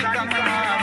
Kamala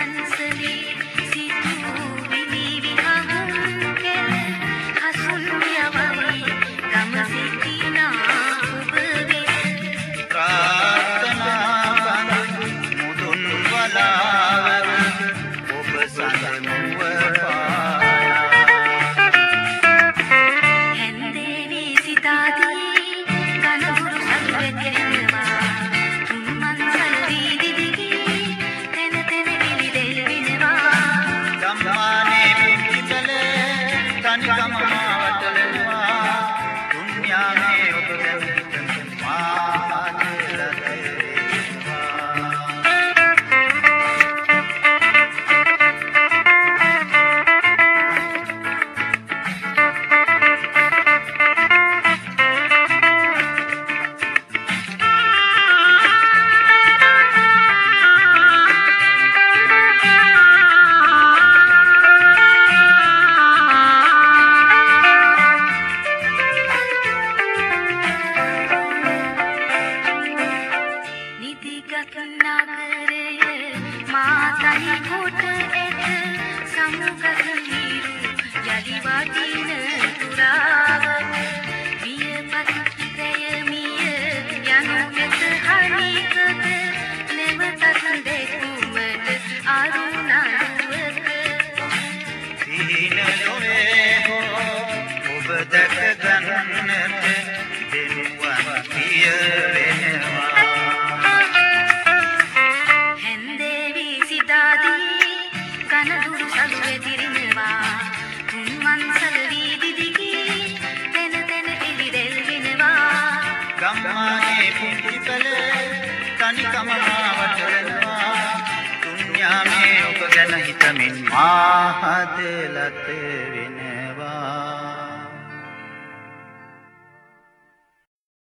Kansas you. Yadi Vatina Turava සලුවෙතිරිනවා තුන්වන්සල වීදිදිගේ තැන තැන එලිරෙල් වෙනවා. ගම්මානේ පුංචිපල තනිකම ආවට වෙනවා. දුන්යාමේ ඔබ ගැන හිතමින් ආහදලත වෙනවා.